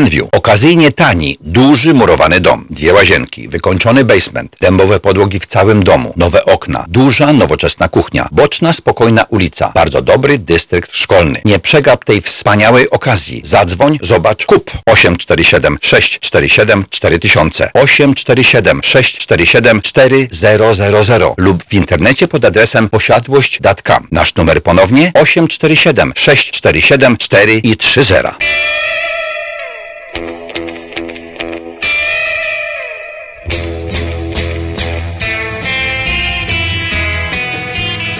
Grandview. Okazyjnie tani, duży murowany dom, dwie łazienki, wykończony basement, dębowe podłogi w całym domu, nowe okna, duża, nowoczesna kuchnia, boczna, spokojna ulica, bardzo dobry dystrykt szkolny. Nie przegap tej wspaniałej okazji. Zadzwoń, zobacz, kup 847 647 4000 847 647 4000 lub w internecie pod adresem posiadłość.com. Nasz numer ponownie 847 647 4 i 30.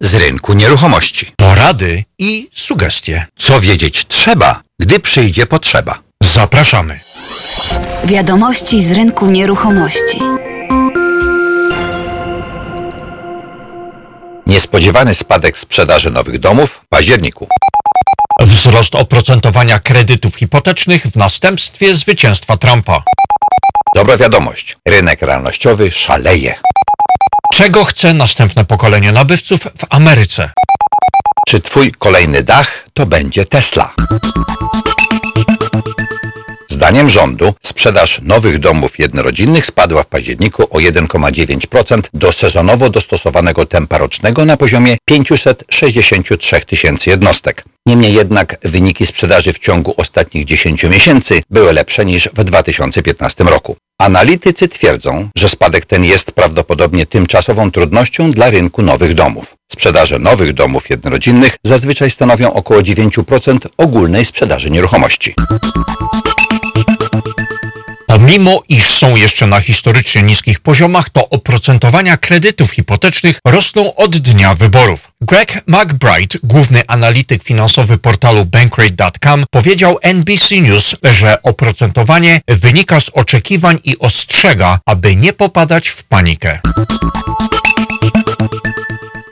z rynku nieruchomości. Porady i sugestie. Co wiedzieć trzeba, gdy przyjdzie potrzeba. Zapraszamy. Wiadomości z rynku nieruchomości. Niespodziewany spadek sprzedaży nowych domów w październiku. Wzrost oprocentowania kredytów hipotecznych w następstwie zwycięstwa Trumpa. Dobra wiadomość. Rynek realnościowy szaleje. Czego chce następne pokolenie nabywców w Ameryce? Czy twój kolejny dach to będzie Tesla? Zdaniem rządu sprzedaż nowych domów jednorodzinnych spadła w październiku o 1,9% do sezonowo dostosowanego tempa rocznego na poziomie 563 tysięcy jednostek. Niemniej jednak wyniki sprzedaży w ciągu ostatnich 10 miesięcy były lepsze niż w 2015 roku. Analitycy twierdzą, że spadek ten jest prawdopodobnie tymczasową trudnością dla rynku nowych domów. Sprzedaże nowych domów jednorodzinnych zazwyczaj stanowią około 9% ogólnej sprzedaży nieruchomości. Pomimo iż są jeszcze na historycznie niskich poziomach, to oprocentowania kredytów hipotecznych rosną od dnia wyborów. Greg McBride, główny analityk finansowy portalu Bankrate.com, powiedział NBC News, że oprocentowanie wynika z oczekiwań i ostrzega, aby nie popadać w panikę.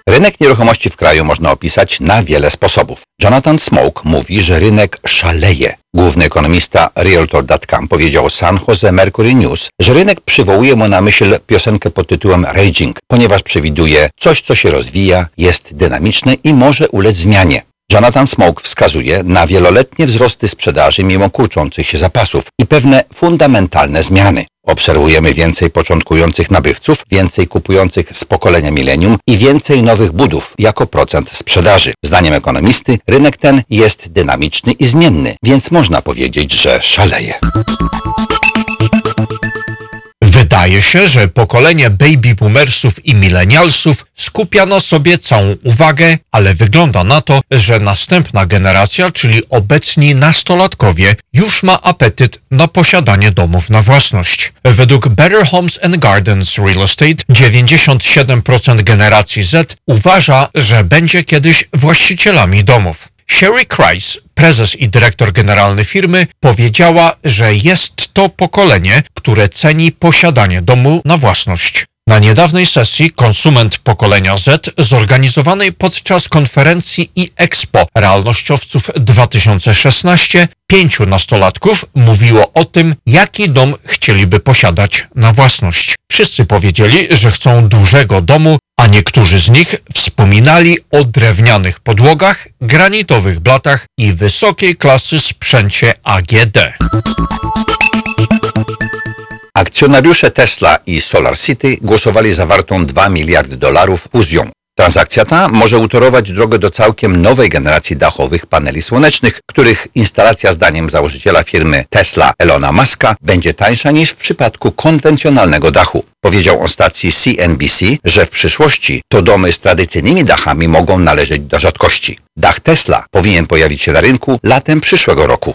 Rynek nieruchomości w kraju można opisać na wiele sposobów. Jonathan Smoke mówi, że rynek szaleje. Główny ekonomista Realtor.com powiedział San Jose Mercury News, że rynek przywołuje mu na myśl piosenkę pod tytułem Raging, ponieważ przewiduje coś, co się rozwija, jest dynamiczne i może ulec zmianie. Jonathan Smoke wskazuje na wieloletnie wzrosty sprzedaży mimo kurczących się zapasów i pewne fundamentalne zmiany. Obserwujemy więcej początkujących nabywców, więcej kupujących z pokolenia milenium i więcej nowych budów jako procent sprzedaży. Zdaniem ekonomisty rynek ten jest dynamiczny i zmienny, więc można powiedzieć, że szaleje. Wydaje się, że pokolenie baby boomersów i milenialsów skupia na sobie całą uwagę, ale wygląda na to, że następna generacja, czyli obecni nastolatkowie, już ma apetyt na posiadanie domów na własność. Według Better Homes and Gardens Real Estate 97% generacji Z uważa, że będzie kiedyś właścicielami domów. Sherry Kreis, prezes i dyrektor generalny firmy, powiedziała, że jest to pokolenie, które ceni posiadanie domu na własność. Na niedawnej sesji Konsument Pokolenia Z, zorganizowanej podczas konferencji i Expo Realnościowców 2016, pięciu nastolatków mówiło o tym, jaki dom chcieliby posiadać na własność. Wszyscy powiedzieli, że chcą dużego domu, a niektórzy z nich wspominali o drewnianych podłogach, granitowych blatach i wysokiej klasy sprzęcie AGD. Akcjonariusze Tesla i SolarCity głosowali za wartą 2 miliardy dolarów fuzją. Transakcja ta może utorować drogę do całkiem nowej generacji dachowych paneli słonecznych, których instalacja zdaniem założyciela firmy Tesla Elona Muska będzie tańsza niż w przypadku konwencjonalnego dachu. Powiedział on stacji CNBC, że w przyszłości to domy z tradycyjnymi dachami mogą należeć do rzadkości. Dach Tesla powinien pojawić się na rynku latem przyszłego roku.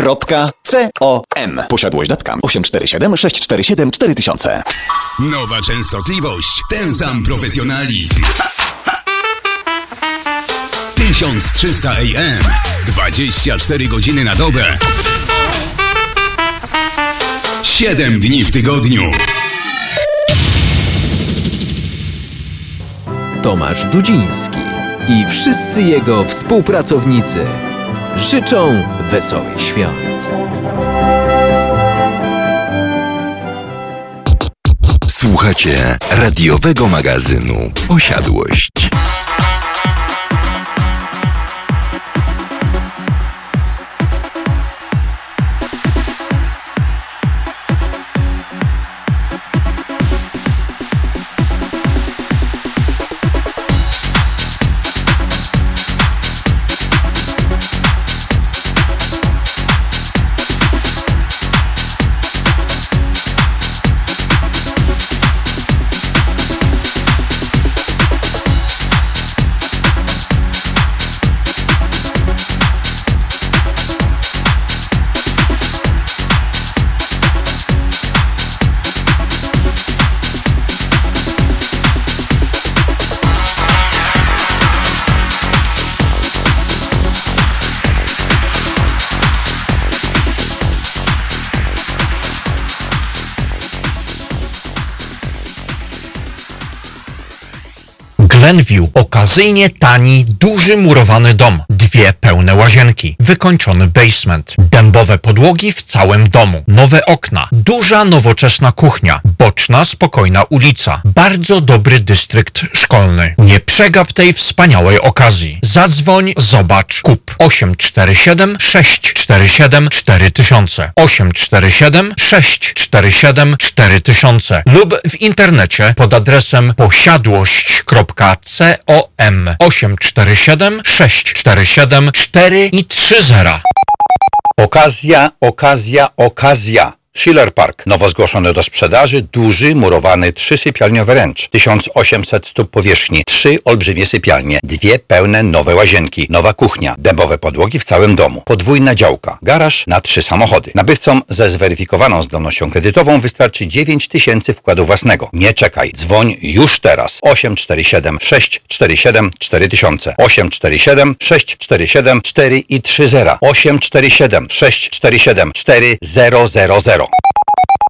Posiadłość.com. Posiadłość.com 847 647 4000. Nowa częstotliwość, ten sam profesjonalizm. 1300 AM, 24 godziny na dobę. 7 dni w tygodniu. Tomasz Dudziński i wszyscy jego współpracownicy życzą wesołych świąt. Słuchacie radiowego magazynu Osiadłość. Glenview okazyjnie tani, duży murowany dom, dwie pełne łazienki, wykończony basement, dębowe podłogi w całym domu, nowe okna, duża nowoczesna kuchnia, boczna spokojna ulica, bardzo dobry dystrykt szkolny. Nie przegap tej wspaniałej okazji. Zadzwoń, zobacz, kup. 847 647 4000 847 647 4000 lub w internecie pod adresem posiadłość.com 847 647 4 i 30. Okazja, okazja, okazja. Schiller Park, nowo zgłoszony do sprzedaży, duży, murowany, trzysypialniowy ręcz, 1800 stóp powierzchni, trzy olbrzymie sypialnie, dwie pełne nowe łazienki, nowa kuchnia, dębowe podłogi w całym domu, podwójna działka, garaż na trzy samochody. Nabywcom ze zweryfikowaną zdolnością kredytową wystarczy 9 tysięcy wkładu własnego. Nie czekaj, dzwoń już teraz. 847 647 4000 847 647 4 i 30 847 647 4000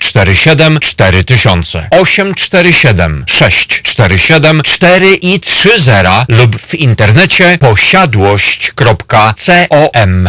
647 4000 847 647 4 i 30 lub w internecie posiadłość.com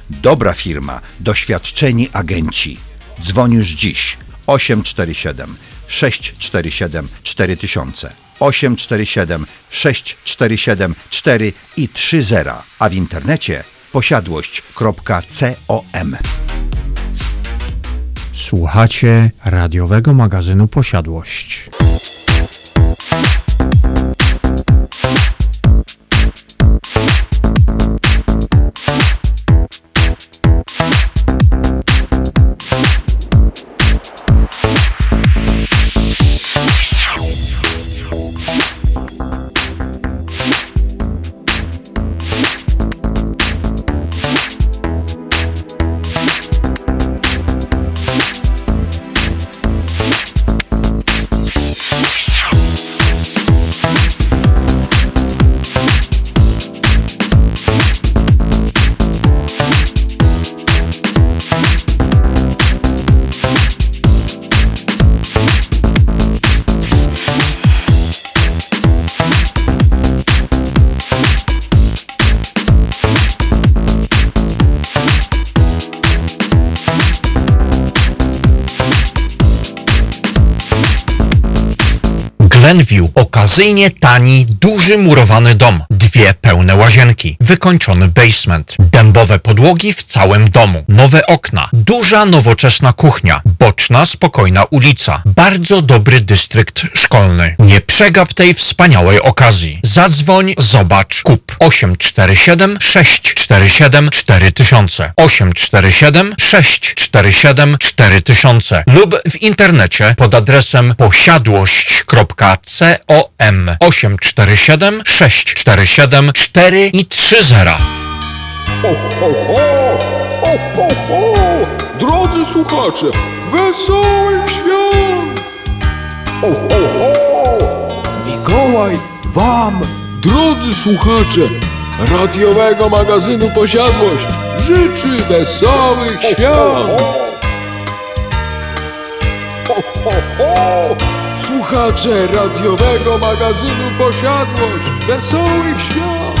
Dobra firma, doświadczeni agenci. Dzwoń już dziś 847 647 4000 847 647 4 i 30, a w internecie posiadłość.com. Słuchacie radiowego magazynu Posiadłość. Glenview okazyjnie tani, duży murowany dom. Dwie pełne łazienki, wykończony basement, dębowe podłogi w całym domu, nowe okna, duża nowoczesna kuchnia, boczna, spokojna ulica, bardzo dobry dystrykt szkolny. Nie przegap tej wspaniałej okazji. Zadzwoń, zobacz, kup. 847 647 4000 847 647 4000 lub w internecie pod adresem posiadłość.com 847 647 4 i 30. Ho, ho, ho! Ho, ho, ho! Drodzy słuchacze, wesołych świąt! Ho, ho, ho! Mikołaj wam, drodzy słuchacze, radiowego magazynu Posiadłość życzy wesołych świąt! Ho, ho, ho! Słuchacze radiowego magazynu Posiadłość wesołych świąt!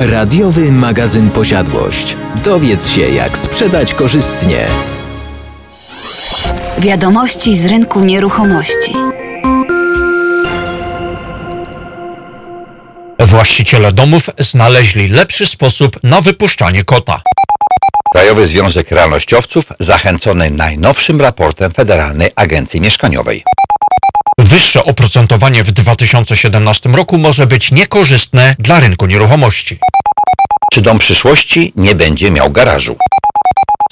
Radiowy magazyn Posiadłość. Dowiedz się, jak sprzedać korzystnie. Wiadomości z rynku nieruchomości. Właściciele domów znaleźli lepszy sposób na wypuszczanie kota. Krajowy Związek Realnościowców zachęcony najnowszym raportem Federalnej Agencji Mieszkaniowej. Wyższe oprocentowanie w 2017 roku może być niekorzystne dla rynku nieruchomości. Czy dom przyszłości nie będzie miał garażu?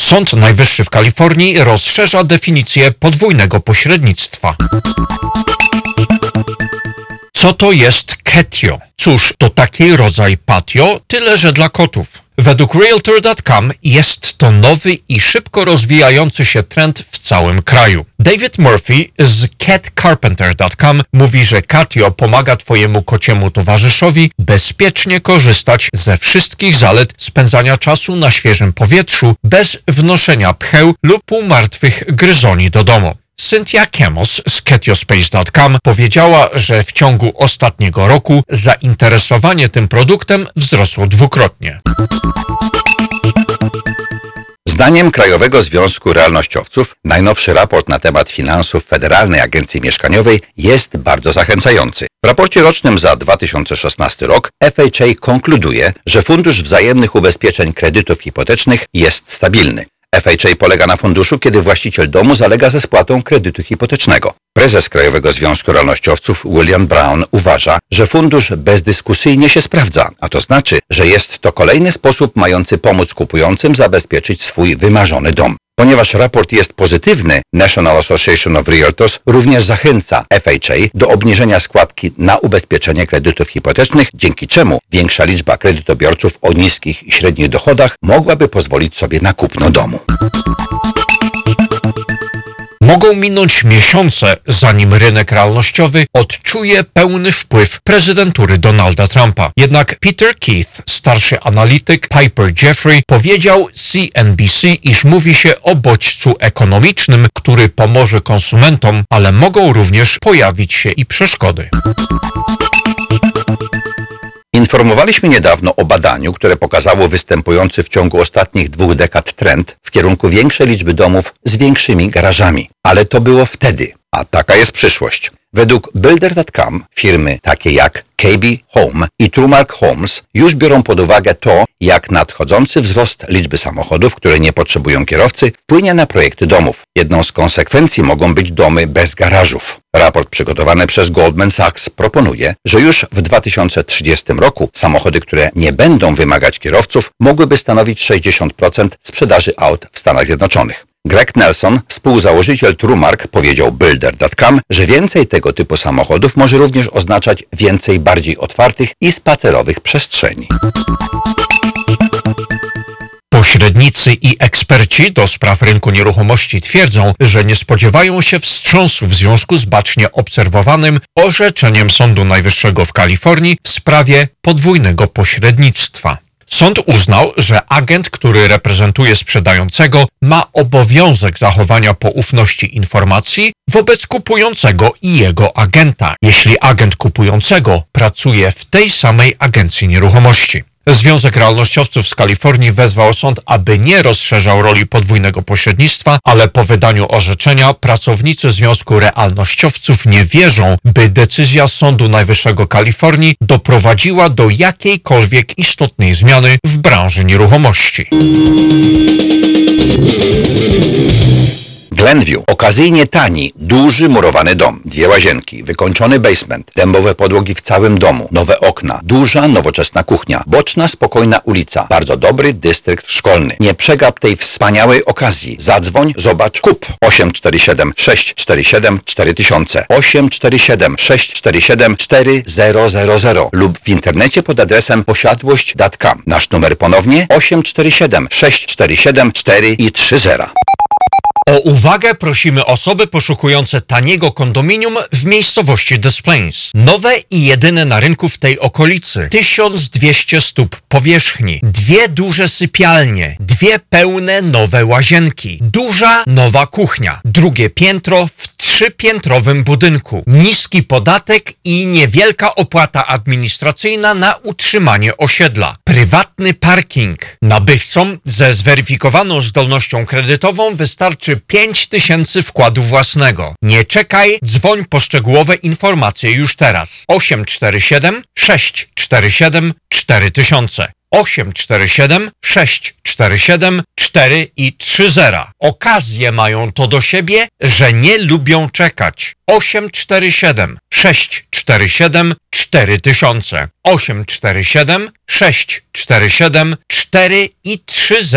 Sąd Najwyższy w Kalifornii rozszerza definicję podwójnego pośrednictwa. Co to jest ketio? Cóż, to taki rodzaj patio, tyle że dla kotów. Według Realtor.com jest to nowy i szybko rozwijający się trend w całym kraju. David Murphy z CatCarpenter.com mówi, że Catio pomaga Twojemu kociemu towarzyszowi bezpiecznie korzystać ze wszystkich zalet spędzania czasu na świeżym powietrzu bez wnoszenia pcheł lub półmartwych gryzoni do domu. Cynthia Kemos z Ketiospace.com powiedziała, że w ciągu ostatniego roku zainteresowanie tym produktem wzrosło dwukrotnie. Zdaniem Krajowego Związku Realnościowców najnowszy raport na temat finansów Federalnej Agencji Mieszkaniowej jest bardzo zachęcający. W raporcie rocznym za 2016 rok FHA konkluduje, że Fundusz Wzajemnych Ubezpieczeń Kredytów Hipotecznych jest stabilny. FHA polega na funduszu, kiedy właściciel domu zalega ze spłatą kredytu hipotecznego. Prezes Krajowego Związku Realnościowców William Brown uważa, że fundusz bezdyskusyjnie się sprawdza, a to znaczy, że jest to kolejny sposób mający pomóc kupującym zabezpieczyć swój wymarzony dom. Ponieważ raport jest pozytywny, National Association of Realtors również zachęca FHA do obniżenia składki na ubezpieczenie kredytów hipotecznych, dzięki czemu większa liczba kredytobiorców o niskich i średnich dochodach mogłaby pozwolić sobie na kupno domu. Mogą minąć miesiące, zanim rynek realnościowy odczuje pełny wpływ prezydentury Donalda Trumpa. Jednak Peter Keith, starszy analityk Piper Jeffrey, powiedział CNBC, iż mówi się o bodźcu ekonomicznym, który pomoże konsumentom, ale mogą również pojawić się i przeszkody. Informowaliśmy niedawno o badaniu, które pokazało występujący w ciągu ostatnich dwóch dekad trend w kierunku większej liczby domów z większymi garażami. Ale to było wtedy, a taka jest przyszłość. Według Builder.com firmy takie jak KB Home i Trumark Homes już biorą pod uwagę to, jak nadchodzący wzrost liczby samochodów, które nie potrzebują kierowcy, wpłynie na projekty domów. Jedną z konsekwencji mogą być domy bez garażów. Raport przygotowany przez Goldman Sachs proponuje, że już w 2030 roku samochody, które nie będą wymagać kierowców, mogłyby stanowić 60% sprzedaży aut w Stanach Zjednoczonych. Greg Nelson, współzałożyciel Trumark, powiedział Builder.com, że więcej tego typu samochodów może również oznaczać więcej bardziej otwartych i spacerowych przestrzeni. Pośrednicy i eksperci do spraw rynku nieruchomości twierdzą, że nie spodziewają się wstrząsu w związku z bacznie obserwowanym orzeczeniem Sądu Najwyższego w Kalifornii w sprawie podwójnego pośrednictwa. Sąd uznał, że agent, który reprezentuje sprzedającego, ma obowiązek zachowania poufności informacji wobec kupującego i jego agenta, jeśli agent kupującego pracuje w tej samej agencji nieruchomości. Związek Realnościowców z Kalifornii wezwał sąd, aby nie rozszerzał roli podwójnego pośrednictwa, ale po wydaniu orzeczenia pracownicy Związku Realnościowców nie wierzą, by decyzja Sądu Najwyższego Kalifornii doprowadziła do jakiejkolwiek istotnej zmiany w branży nieruchomości. Glenview. Okazyjnie tani, duży murowany dom, dwie łazienki, wykończony basement, dębowe podłogi w całym domu, nowe okna, duża, nowoczesna kuchnia, boczna, spokojna ulica, bardzo dobry dystrykt szkolny. Nie przegap tej wspaniałej okazji. Zadzwoń, zobacz, kup 847 647 4000 847 647 4000 lub w internecie pod adresem posiadłość.com. Nasz numer ponownie 847 647 4 i 30. O uwagę prosimy osoby poszukujące taniego kondominium w miejscowości Des Plains. Nowe i jedyne na rynku w tej okolicy. 1200 stóp powierzchni, dwie duże sypialnie, dwie pełne nowe łazienki, duża nowa kuchnia, drugie piętro w trzypiętrowym budynku, niski podatek i niewielka opłata administracyjna na utrzymanie osiedla, prywatny parking. Nabywcom ze zweryfikowaną zdolnością kredytową wystarczy 5000 wkładu własnego. Nie czekaj, dzwoń po szczegółowe informacje już teraz. 847 647 4000 847 647 4 i 30. Okazje mają to do siebie, że nie lubią czekać. 847 647 4000 847 647 4 i 30.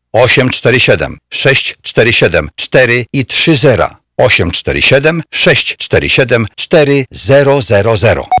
847 647 4 i 30 847 647 4000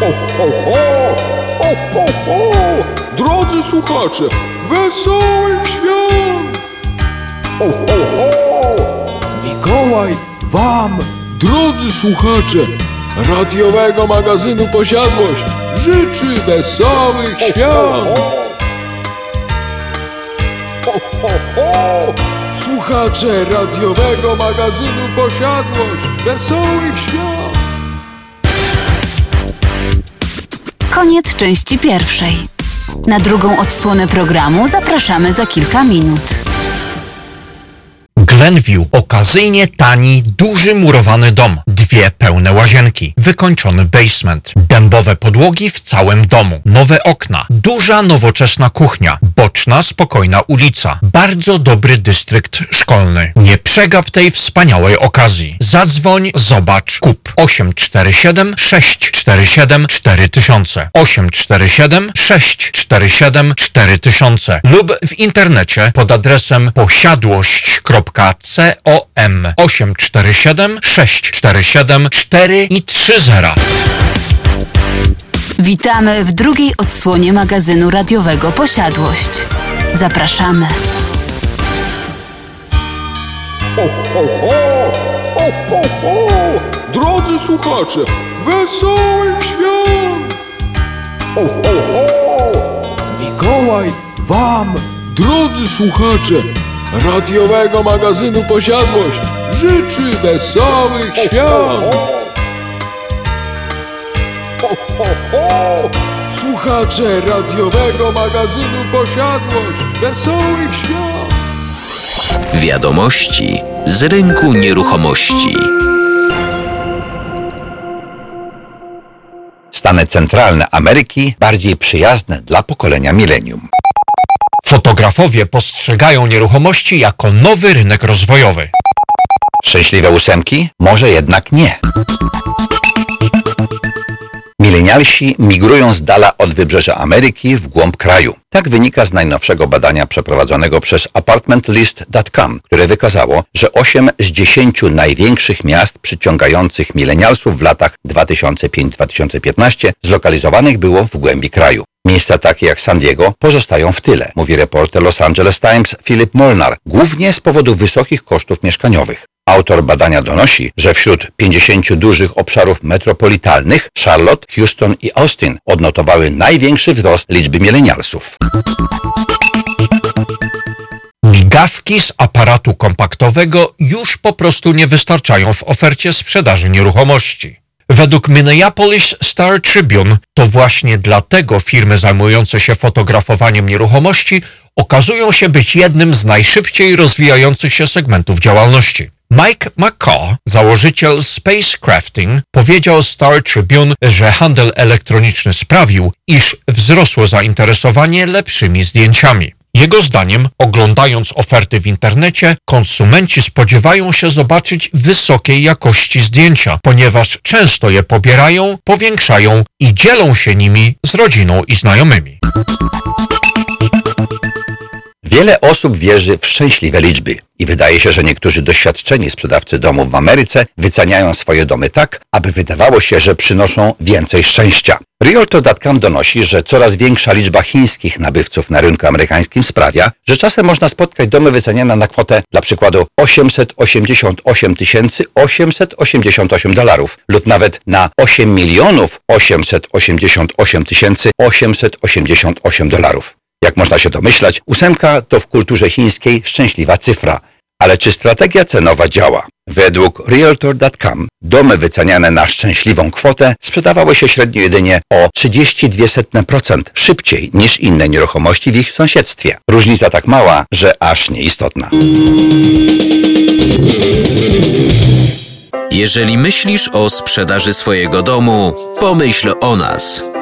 Ho, ho, ho! Ho, ho, ho! Drodzy słuchacze, wesołych świąt! Ho, ho, ho! Mikołaj wam, drodzy słuchacze, radiowego magazynu Posiadłość życzy wesołych świąt! Ho, ho, ho! Słuchacze radiowego magazynu Posiadłość wesołych świąt! Koniec części pierwszej. Na drugą odsłonę programu zapraszamy za kilka minut. Glenview okazyjnie tani, duży murowany dom, dwie pełne łazienki, wykończony basement, dębowe podłogi w całym domu, nowe okna, duża nowoczesna kuchnia, boczna spokojna ulica, bardzo dobry dystrykt szkolny. Nie przegap tej wspaniałej okazji. Zadzwoń, zobacz, kup. 847 647 4000 847 647 4000 lub w internecie pod adresem posiadłość.com 847 647 4 i 30. Witamy w drugiej odsłonie magazynu radiowego Posiadłość. Zapraszamy. Ho, ho, ho! Ho, ho, ho! Drodzy słuchacze, wesołych świąt! Ho, ho, ho! Mikołaj wam, drodzy słuchacze, radiowego magazynu Posiadłość życzy wesołych świąt! Słuchacze radiowego magazynu Posiadłość wesołych świąt! Wiadomości z rynku nieruchomości. Stany centralne Ameryki bardziej przyjazne dla pokolenia milenium. Fotografowie postrzegają nieruchomości jako nowy rynek rozwojowy. Szczęśliwe ósemki? Może jednak nie. Milenialsi migrują z dala od wybrzeża Ameryki w głąb kraju. Tak wynika z najnowszego badania przeprowadzonego przez apartmentlist.com, które wykazało, że 8 z 10 największych miast przyciągających milenialsów w latach 2005-2015 zlokalizowanych było w głębi kraju. Miejsca takie jak San Diego pozostają w tyle, mówi reporter Los Angeles Times Philip Molnar, głównie z powodu wysokich kosztów mieszkaniowych. Autor badania donosi, że wśród 50 dużych obszarów metropolitalnych Charlotte, Houston i Austin odnotowały największy wzrost liczby milenialsów. Migawki z aparatu kompaktowego już po prostu nie wystarczają w ofercie sprzedaży nieruchomości. Według Minneapolis Star Tribune to właśnie dlatego firmy zajmujące się fotografowaniem nieruchomości okazują się być jednym z najszybciej rozwijających się segmentów działalności. Mike McCaw, założyciel Spacecrafting, powiedział Star Tribune, że handel elektroniczny sprawił, iż wzrosło zainteresowanie lepszymi zdjęciami. Jego zdaniem, oglądając oferty w internecie, konsumenci spodziewają się zobaczyć wysokiej jakości zdjęcia, ponieważ często je pobierają, powiększają i dzielą się nimi z rodziną i znajomymi. Wiele osób wierzy w szczęśliwe liczby i wydaje się, że niektórzy doświadczeni sprzedawcy domów w Ameryce wyceniają swoje domy tak, aby wydawało się, że przynoszą więcej szczęścia. Realtor.com donosi, że coraz większa liczba chińskich nabywców na rynku amerykańskim sprawia, że czasem można spotkać domy wyceniane na kwotę dla przykładu 888 888 dolarów lub nawet na 8 milionów 888 888 dolarów. Jak można się domyślać, ósemka to w kulturze chińskiej szczęśliwa cyfra. Ale czy strategia cenowa działa? Według Realtor.com domy wyceniane na szczęśliwą kwotę sprzedawały się średnio jedynie o 32% szybciej niż inne nieruchomości w ich sąsiedztwie. Różnica tak mała, że aż nieistotna. Jeżeli myślisz o sprzedaży swojego domu, pomyśl o nas.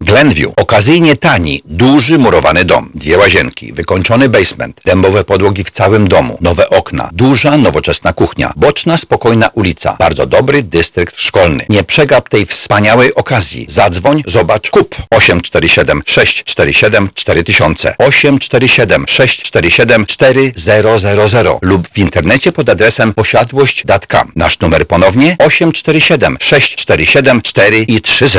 Glenview. Okazyjnie tani, duży murowany dom, dwie łazienki, wykończony basement, dębowe podłogi w całym domu, nowe okna, duża, nowoczesna kuchnia, boczna, spokojna ulica, bardzo dobry dystrykt szkolny. Nie przegap tej wspaniałej okazji. Zadzwoń, zobacz, kup 847 647 4000 847 647 4000 lub w internecie pod adresem posiadłość.com. Nasz numer ponownie 847 647 4 i 30.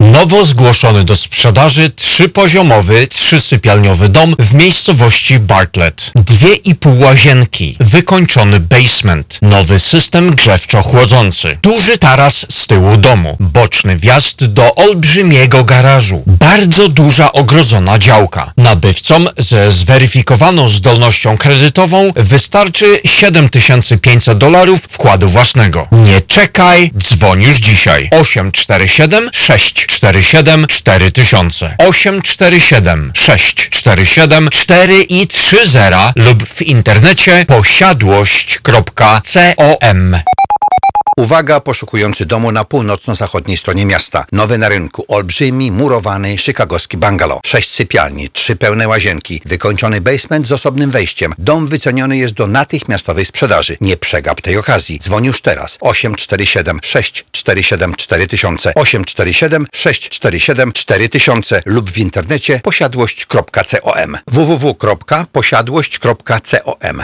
Nowo zgłoszony do sprzedaży trzypoziomowy, trzysypialniowy dom w miejscowości Bartlett. Dwie i pół łazienki, wykończony basement, nowy system grzewczo-chłodzący, duży taras z tyłu domu, boczny wjazd do olbrzymiego garażu, bardzo duża ogrodzona działka. Nabywcom ze zweryfikowaną zdolnością kredytową wystarczy 7500 dolarów wkładu własnego. Nie czekaj, dzwoń już dzisiaj. 847 6 47 4000 847 647 4 i 30 lub w internecie posiadłość.com Uwaga, poszukujący domu na północno-zachodniej stronie miasta. Nowy na rynku, olbrzymi, murowany, chicagowski bungalow. Sześć sypialni, trzy pełne łazienki, wykończony basement z osobnym wejściem. Dom wyceniony jest do natychmiastowej sprzedaży. Nie przegap tej okazji. Dzwoń już teraz. 847 647 4000 847 647 4000 lub w internecie posiadłość.com www.posiadłość.com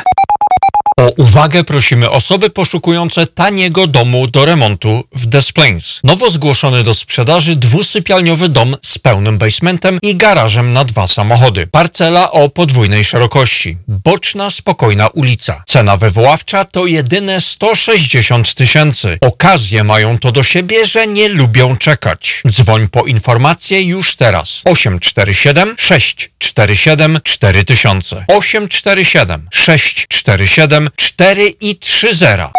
O uwagę prosimy osoby poszukujące taniego domu do remontu w Des Plaines. Nowo zgłoszony do sprzedaży dwusypialniowy dom z pełnym basementem i garażem na dwa samochody. Parcela o podwójnej szerokości. Boczna, spokojna ulica. Cena wywoławcza to jedyne 160 tysięcy. Okazje mają to do siebie, że nie lubią czekać. Dzwoń po informacje już teraz. 847 647 4000 847 647 4 i 30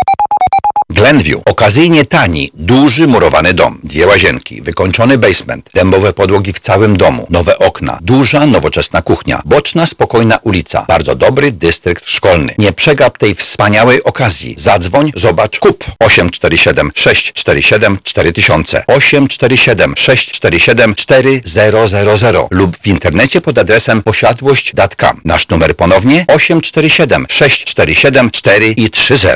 Glenview. Okazyjnie tani, duży murowany dom, dwie łazienki, wykończony basement, dębowe podłogi w całym domu, nowe okna, duża, nowoczesna kuchnia, boczna, spokojna ulica, bardzo dobry dystrykt szkolny. Nie przegap tej wspaniałej okazji. Zadzwoń, zobacz, kup 847 647 4000 847 647 4000 lub w internecie pod adresem posiadłość.com. Nasz numer ponownie 847 647 4 i 30.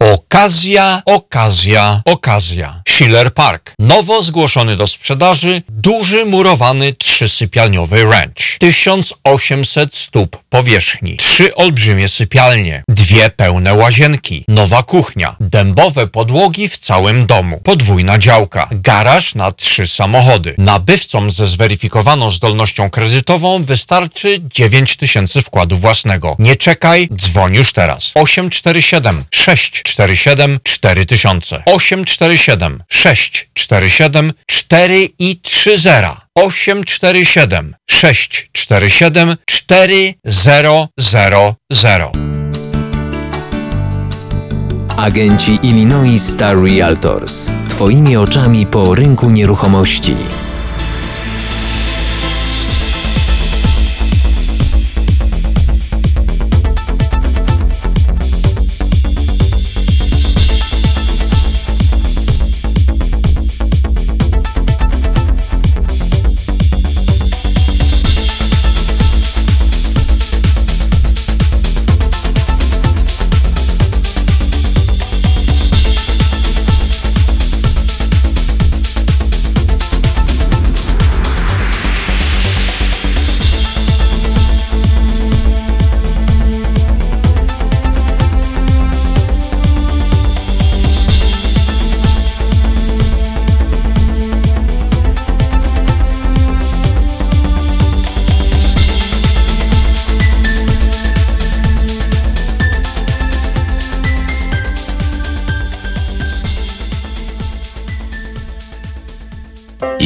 Okazja, okazja, okazja. Schiller Park. Nowo zgłoszony do sprzedaży duży murowany trzysypialniowy ranch. 1800 stóp powierzchni. Trzy olbrzymie sypialnie. Dwie pełne łazienki. Nowa kuchnia. Dębowe podłogi w całym domu. Podwójna działka. Garaż na trzy samochody. Nabywcom ze zweryfikowaną zdolnością kredytową wystarczy 9000 wkładu własnego. Nie czekaj, dzwoń już teraz. 847 647 4000 847 647 4 i 30 847 647 4000 Agenci Illinois Star Realtors. Twoimi oczami po rynku nieruchomości.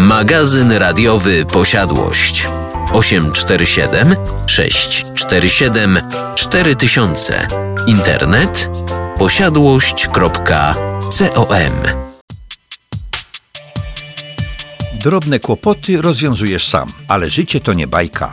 Magazyn radiowy Posiadłość. 847 647 4000 Internet posiadłość.com Drobne kłopoty rozwiązujesz sam, ale życie to nie bajka.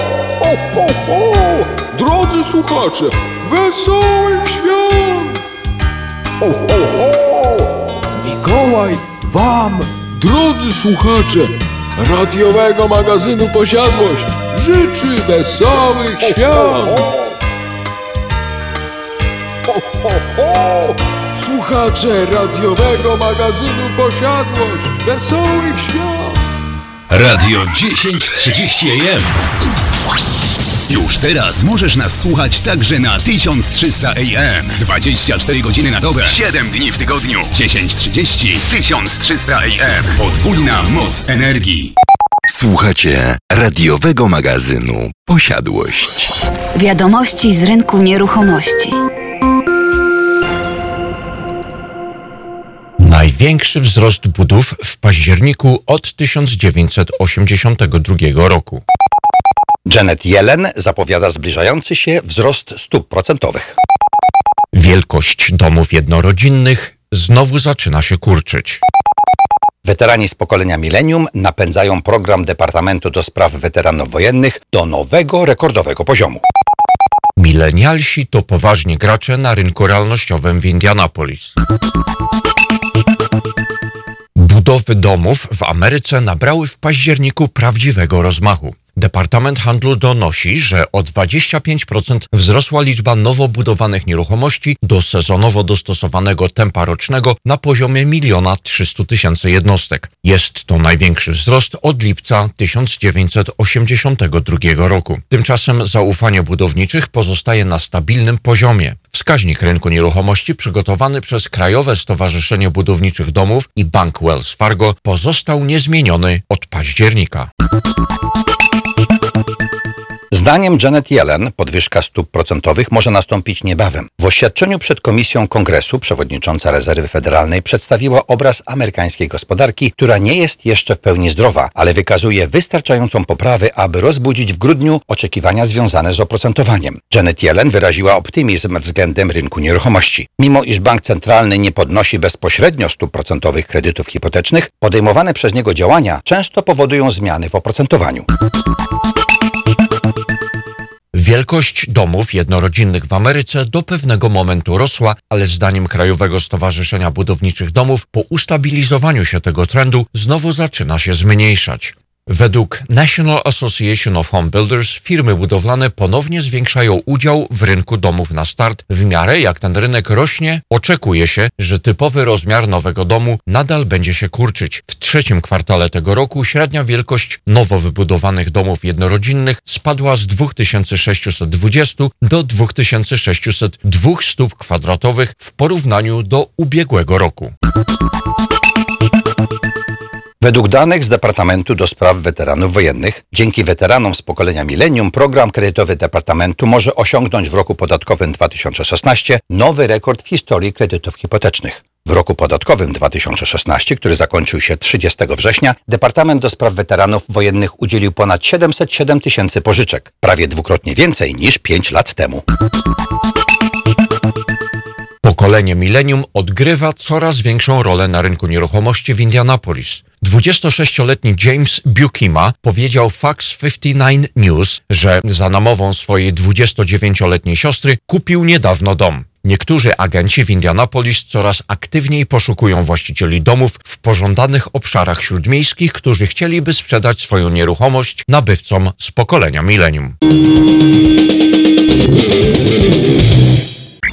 Ho, ho! Drodzy słuchacze, wesołych świąt! Ho, ho, ho! Mikołaj wam, drodzy słuchacze, radiowego magazynu Posiadłość życzy wesołych świąt! Ho, ho, ho! Słuchacze radiowego magazynu Posiadłość wesołych świąt! Radio 1030 AM. Już teraz możesz nas słuchać także na 1300 AM. 24 godziny na dobę, 7 dni w tygodniu, 10.30, 1300 AM. Podwójna moc energii. Słuchacie radiowego magazynu Posiadłość. Wiadomości z rynku nieruchomości. Największy wzrost budów w październiku od 1982 roku. Janet Yellen zapowiada zbliżający się wzrost stóp procentowych. Wielkość domów jednorodzinnych znowu zaczyna się kurczyć. Weterani z pokolenia milenium napędzają program Departamentu do Spraw Weteranów Wojennych do nowego, rekordowego poziomu. Milenialsi to poważni gracze na rynku realnościowym w Indianapolis. Budowy domów w Ameryce nabrały w październiku prawdziwego rozmachu. Departament Handlu donosi, że o 25% wzrosła liczba nowo budowanych nieruchomości do sezonowo dostosowanego tempa rocznego na poziomie 1 300 tysięcy jednostek. Jest to największy wzrost od lipca 1982 roku. Tymczasem zaufanie budowniczych pozostaje na stabilnym poziomie. Wskaźnik rynku nieruchomości przygotowany przez Krajowe Stowarzyszenie Budowniczych Domów i Bank Wells Fargo pozostał niezmieniony od października. Zdaniem Janet Yellen podwyżka stóp procentowych może nastąpić niebawem. W oświadczeniu przed Komisją Kongresu przewodnicząca Rezerwy Federalnej przedstawiła obraz amerykańskiej gospodarki, która nie jest jeszcze w pełni zdrowa, ale wykazuje wystarczającą poprawę, aby rozbudzić w grudniu oczekiwania związane z oprocentowaniem. Janet Yellen wyraziła optymizm względem rynku nieruchomości. Mimo iż bank centralny nie podnosi bezpośrednio stóp procentowych kredytów hipotecznych, podejmowane przez niego działania często powodują zmiany w oprocentowaniu. Wielkość domów jednorodzinnych w Ameryce do pewnego momentu rosła, ale zdaniem Krajowego Stowarzyszenia Budowniczych Domów po ustabilizowaniu się tego trendu znowu zaczyna się zmniejszać. Według National Association of Home Builders firmy budowlane ponownie zwiększają udział w rynku domów na start. W miarę jak ten rynek rośnie, oczekuje się, że typowy rozmiar nowego domu nadal będzie się kurczyć. W trzecim kwartale tego roku średnia wielkość nowo wybudowanych domów jednorodzinnych spadła z 2620 do 2602 stóp kwadratowych w porównaniu do ubiegłego roku. Według danych z Departamentu do Spraw Weteranów Wojennych, dzięki weteranom z pokolenia milenium program kredytowy Departamentu może osiągnąć w roku podatkowym 2016 nowy rekord w historii kredytów hipotecznych. W roku podatkowym 2016, który zakończył się 30 września, Departament do Spraw Weteranów Wojennych udzielił ponad 707 tysięcy pożyczek, prawie dwukrotnie więcej niż 5 lat temu. Pokolenie milenium odgrywa coraz większą rolę na rynku nieruchomości w Indianapolis. 26-letni James Bukima powiedział Fox 59 News, że za namową swojej 29-letniej siostry kupił niedawno dom. Niektórzy agenci w Indianapolis coraz aktywniej poszukują właścicieli domów w pożądanych obszarach śródmiejskich, którzy chcieliby sprzedać swoją nieruchomość nabywcom z pokolenia milenium.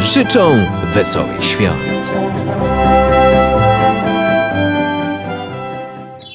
życzą wesołych świąt.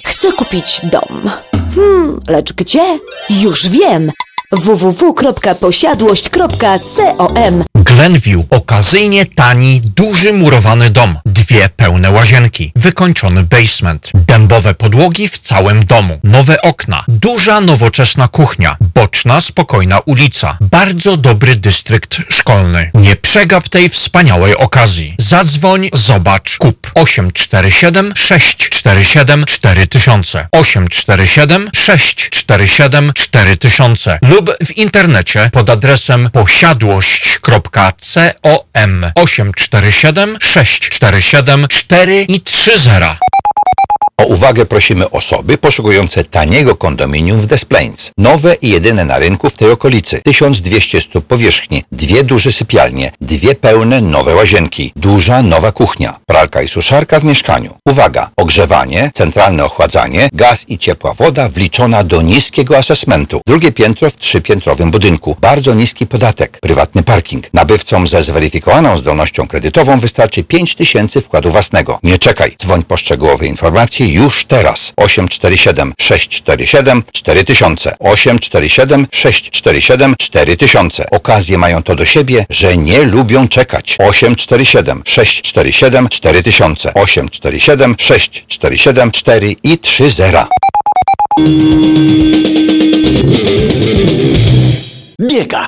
Chcę kupić dom. Hmm, lecz gdzie? Już wiem! www.posiadłość.com Glenview okazyjnie tani, duży murowany dom. Dwie pełne łazienki, wykończony basement, dębowe podłogi w całym domu, nowe okna, duża nowoczesna kuchnia, boczna, spokojna ulica, bardzo dobry dystrykt szkolny. Nie przegap tej wspaniałej okazji. Zadzwoń, zobacz, kup. 847 647 4000 847 647 4000 lub w internecie pod adresem posiadłość.com 847 647 4 i 30. O uwagę prosimy osoby poszukujące taniego kondominium w Des Plaines. Nowe i jedyne na rynku w tej okolicy. 1200 stóp powierzchni, dwie duże sypialnie, dwie pełne nowe łazienki, duża nowa kuchnia, pralka i suszarka w mieszkaniu. Uwaga! Ogrzewanie, centralne ochładzanie, gaz i ciepła woda wliczona do niskiego asesmentu. Drugie piętro w trzypiętrowym budynku. Bardzo niski podatek. Prywatny parking. Nabywcom ze zweryfikowaną zdolnością kredytową wystarczy 5000 wkładu własnego. Nie czekaj. Dzwoń po szczegółowe informacje już teraz. 847 647 4000 847 647 4000 Okazje mają to do siebie, że nie lubią czekać. 847 647 4000 847 647 4 i 30 Biega,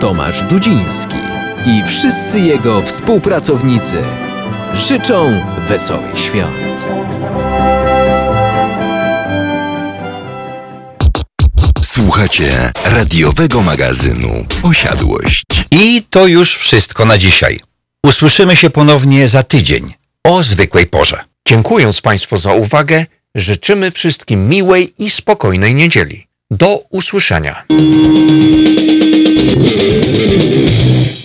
Tomasz Dudziński i wszyscy jego współpracownicy życzą wesołych świąt. Słuchacie radiowego magazynu Posiadłość. I to już wszystko na dzisiaj. Usłyszymy się ponownie za tydzień o zwykłej porze. Dziękując Państwu za uwagę, życzymy wszystkim miłej i spokojnej niedzieli. Do usłyszenia. Peace.